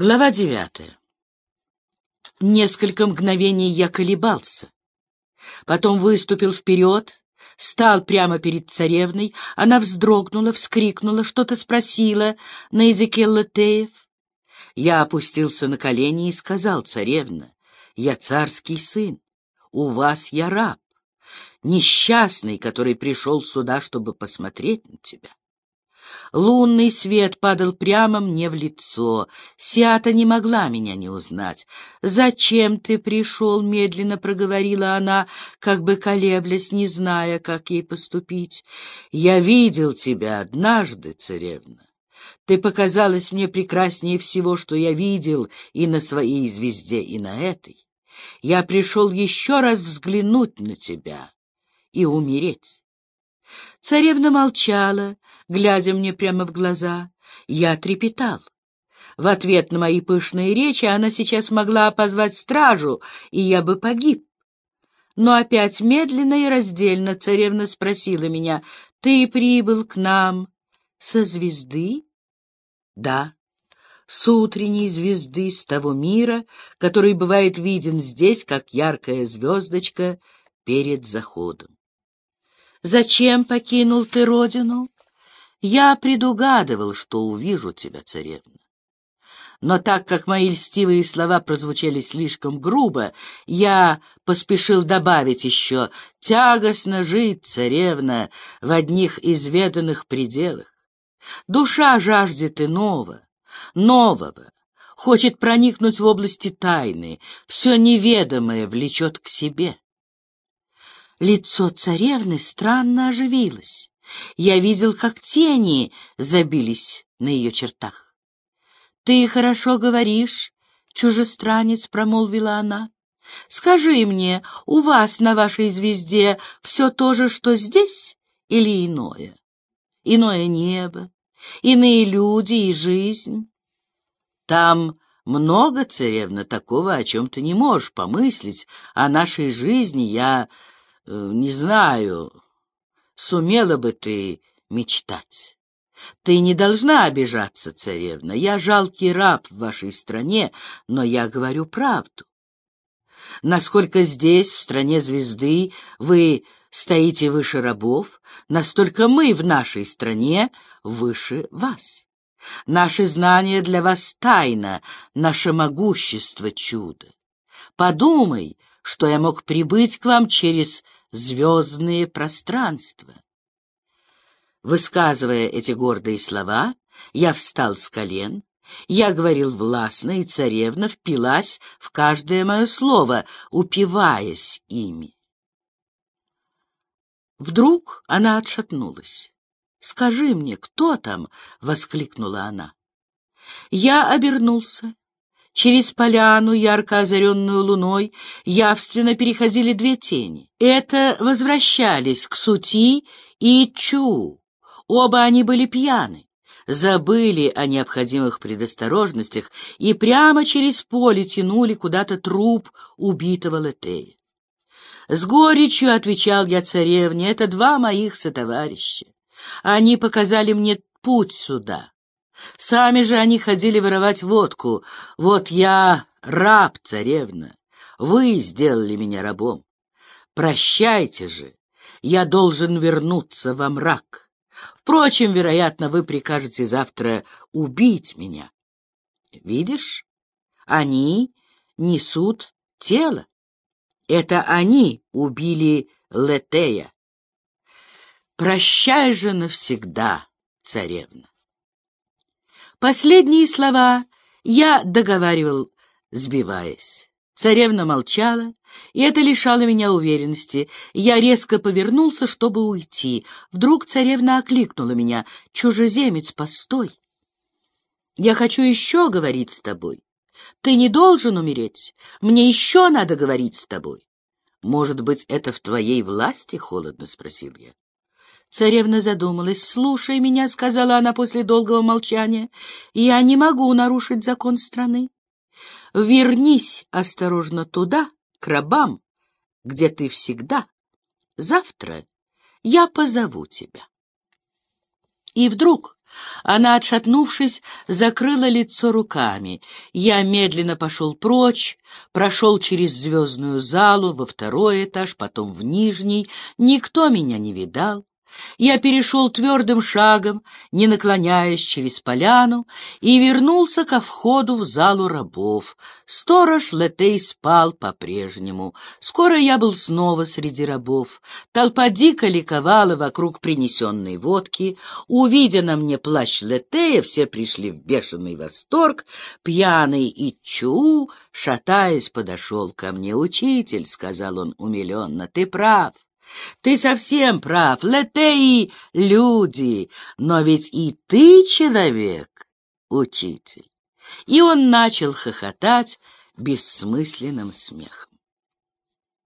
Глава девятая. Несколько мгновений я колебался. Потом выступил вперед, стал прямо перед царевной. Она вздрогнула, вскрикнула, что-то спросила на языке латеев. Я опустился на колени и сказал, царевна, я царский сын, у вас я раб, несчастный, который пришел сюда, чтобы посмотреть на тебя. Лунный свет падал прямо мне в лицо. Сиата не могла меня не узнать. «Зачем ты пришел?» — медленно проговорила она, как бы колеблясь, не зная, как ей поступить. «Я видел тебя однажды, царевна. Ты показалась мне прекраснее всего, что я видел и на своей звезде, и на этой. Я пришел еще раз взглянуть на тебя и умереть. Царевна молчала, глядя мне прямо в глаза. Я трепетал. В ответ на мои пышные речи она сейчас могла позвать стражу, и я бы погиб. Но опять медленно и раздельно царевна спросила меня, «Ты прибыл к нам со звезды?» «Да, с утренней звезды, с того мира, который бывает виден здесь, как яркая звездочка перед заходом. Зачем покинул ты родину? Я предугадывал, что увижу тебя, царевна. Но так как мои льстивые слова прозвучали слишком грубо, я поспешил добавить еще «тягостно жить, царевна, в одних изведанных пределах. Душа жаждет иного, нового, хочет проникнуть в области тайны, все неведомое влечет к себе». Лицо царевны странно оживилось. Я видел, как тени забились на ее чертах. — Ты хорошо говоришь, — чужестранец промолвила она. — Скажи мне, у вас на вашей звезде все то же, что здесь, или иное? Иное небо, иные люди и жизнь? Там много, царевна, такого, о чем ты не можешь помыслить. О нашей жизни я не знаю, сумела бы ты мечтать. Ты не должна обижаться, царевна. Я жалкий раб в вашей стране, но я говорю правду. Насколько здесь, в стране звезды, вы стоите выше рабов, настолько мы в нашей стране выше вас. Наши знания для вас тайна, наше могущество — чудо. Подумай, что я мог прибыть к вам через звездные пространства. Высказывая эти гордые слова, я встал с колен, я говорил властно, и царевна впилась в каждое мое слово, упиваясь ими. Вдруг она отшатнулась. «Скажи мне, кто там?» — воскликнула она. Я обернулся Через поляну, ярко озаренную луной, явственно переходили две тени. Это возвращались к Сути и Чу. Оба они были пьяны, забыли о необходимых предосторожностях и прямо через поле тянули куда-то труп убитого Летея. С горечью отвечал я царевне, это два моих сотоварища. Они показали мне путь сюда. Сами же они ходили воровать водку. Вот я раб, царевна. Вы сделали меня рабом. Прощайте же, я должен вернуться во мрак. Впрочем, вероятно, вы прикажете завтра убить меня. Видишь, они несут тело. Это они убили Летея. Прощай же навсегда, царевна. Последние слова я договаривал, сбиваясь. Царевна молчала, и это лишало меня уверенности. Я резко повернулся, чтобы уйти. Вдруг царевна окликнула меня. «Чужеземец, постой! Я хочу еще говорить с тобой. Ты не должен умереть. Мне еще надо говорить с тобой». «Может быть, это в твоей власти?» — холодно спросил я. Царевна задумалась. «Слушай меня», — сказала она после долгого молчания, — «я не могу нарушить закон страны. Вернись осторожно туда, к рабам, где ты всегда. Завтра я позову тебя». И вдруг Она, отшатнувшись, закрыла лицо руками. Я медленно пошел прочь, прошел через звездную залу во второй этаж, потом в нижний. Никто меня не видал. Я перешел твердым шагом, не наклоняясь через поляну, и вернулся ко входу в залу рабов. Сторож Летей спал по-прежнему. Скоро я был снова среди рабов. Толпа дико ликовала вокруг принесенной водки. Увидя на мне плащ Летея, все пришли в бешеный восторг. Пьяный и Чу, шатаясь, подошел ко мне. «Учитель», — сказал он умиленно, — «ты прав». Ты совсем прав, летеи — люди, но ведь и ты человек, учитель. И он начал хохотать бессмысленным смехом.